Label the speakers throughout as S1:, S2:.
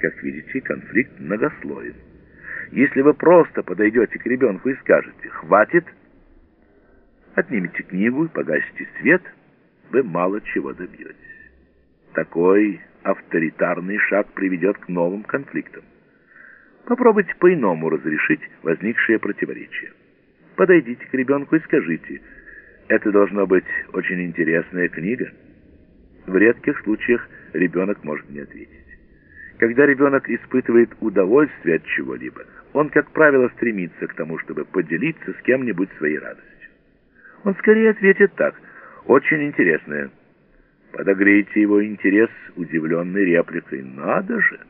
S1: Как видите, конфликт многослоен. Если вы просто подойдете к ребенку и скажете «хватит», отнимите книгу и погасите свет, вы мало чего добьетесь. Такой авторитарный шаг приведет к новым конфликтам. Попробуйте по-иному разрешить возникшие противоречия. Подойдите к ребенку и скажите «это должна быть очень интересная книга». В редких случаях ребенок может не ответить. Когда ребенок испытывает удовольствие от чего-либо, он, как правило, стремится к тому, чтобы поделиться с кем-нибудь своей радостью. Он скорее ответит так «Очень интересное». Подогрейте его интерес удивленной репликой «Надо же!».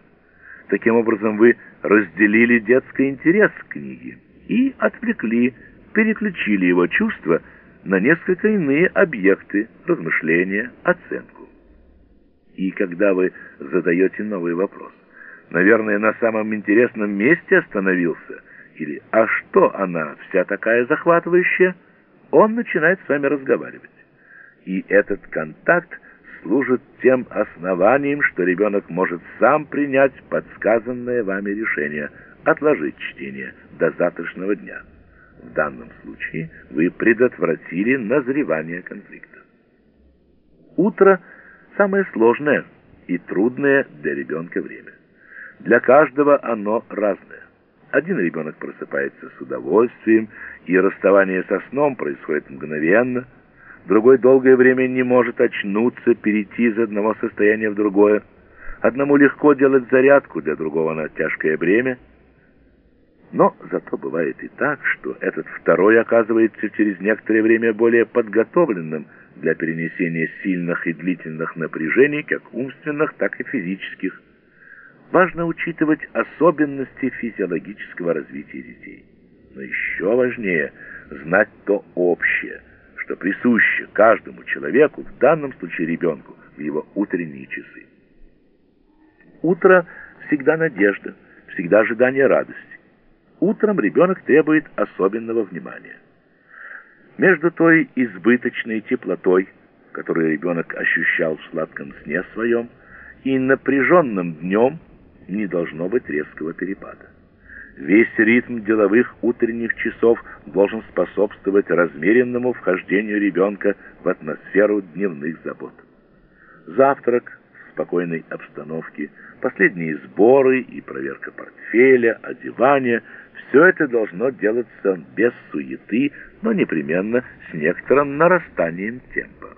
S1: Таким образом, вы разделили детский интерес к книге и отвлекли, переключили его чувства на несколько иные объекты размышления, оценку. И когда вы задаете новый вопрос, наверное, на самом интересном месте остановился, или «А что она вся такая захватывающая?» Он начинает с вами разговаривать. И этот контакт служит тем основанием, что ребенок может сам принять подсказанное вами решение отложить чтение до завтрашнего дня. В данном случае вы предотвратили назревание конфликта. Утро – самое сложное и трудное для ребенка время. Для каждого оно разное. Один ребенок просыпается с удовольствием, и расставание со сном происходит мгновенно. Другой долгое время не может очнуться, перейти из одного состояния в другое. Одному легко делать зарядку, для другого на тяжкое бремя. Но зато бывает и так, что этот второй оказывается через некоторое время более подготовленным, для перенесения сильных и длительных напряжений, как умственных, так и физических. Важно учитывать особенности физиологического развития детей. Но еще важнее знать то общее, что присуще каждому человеку, в данном случае ребенку, в его утренние часы. Утро всегда надежда, всегда ожидание радости. Утром ребенок требует особенного внимания. Между той избыточной теплотой, которую ребенок ощущал в сладком сне своем, и напряженным днем не должно быть резкого перепада. Весь ритм деловых утренних часов должен способствовать размеренному вхождению ребенка в атмосферу дневных забот. Завтрак в спокойной обстановке, последние сборы и проверка портфеля, одевание – все это должно делаться без суеты, но непременно с некоторым нарастанием темпа.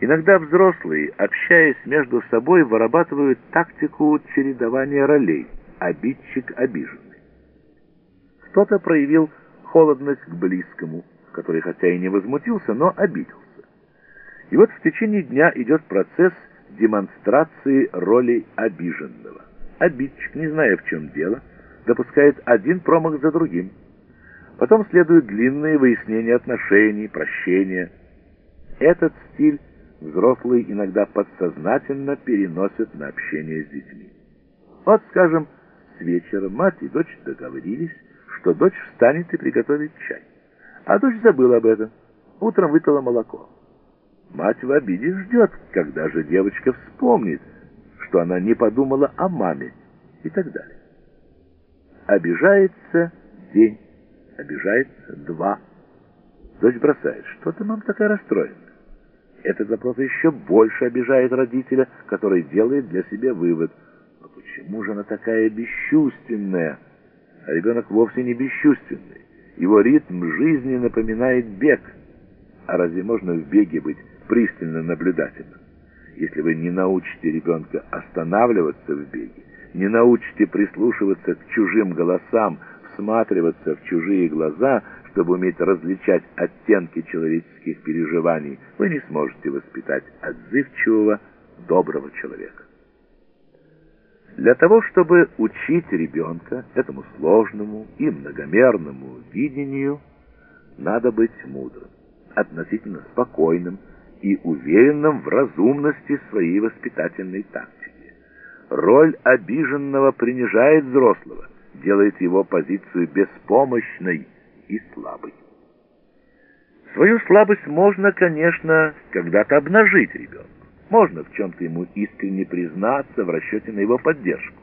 S1: Иногда взрослые, общаясь между собой, вырабатывают тактику чередования ролей «обидчик-обиженный». Кто-то проявил холодность к близкому, который хотя и не возмутился, но обиделся. И вот в течение дня идет процесс демонстрации роли обиженного. Обидчик, не зная в чем дело, допускает один промах за другим. Потом следуют длинные выяснения отношений, прощения. Этот стиль взрослые иногда подсознательно переносят на общение с детьми. Вот, скажем, с вечера мать и дочь договорились, что дочь встанет и приготовит чай. А дочь забыла об этом. Утром выпила молоко. Мать в обиде ждет, когда же девочка вспомнит, что она не подумала о маме и так далее. Обижается день, обижается два. Дочь бросает. Что ты, мам, такая расстроена? Этот вопрос еще больше обижает родителя, который делает для себя вывод. Но почему же она такая бесчувственная? А ребенок вовсе не бесчувственный. Его ритм жизни напоминает бег. А разве можно в беге быть пристально наблюдательным? Если вы не научите ребенка останавливаться в беге, не научите прислушиваться к чужим голосам, всматриваться в чужие глаза, чтобы уметь различать оттенки человеческих переживаний, вы не сможете воспитать отзывчивого, доброго человека. Для того, чтобы учить ребенка этому сложному и многомерному видению, надо быть мудрым, относительно спокойным и уверенным в разумности своей воспитательной тактики. Роль обиженного принижает взрослого, делает его позицию беспомощной и слабой. Свою слабость можно, конечно, когда-то обнажить ребенку. Можно в чем-то ему искренне признаться в расчете на его поддержку.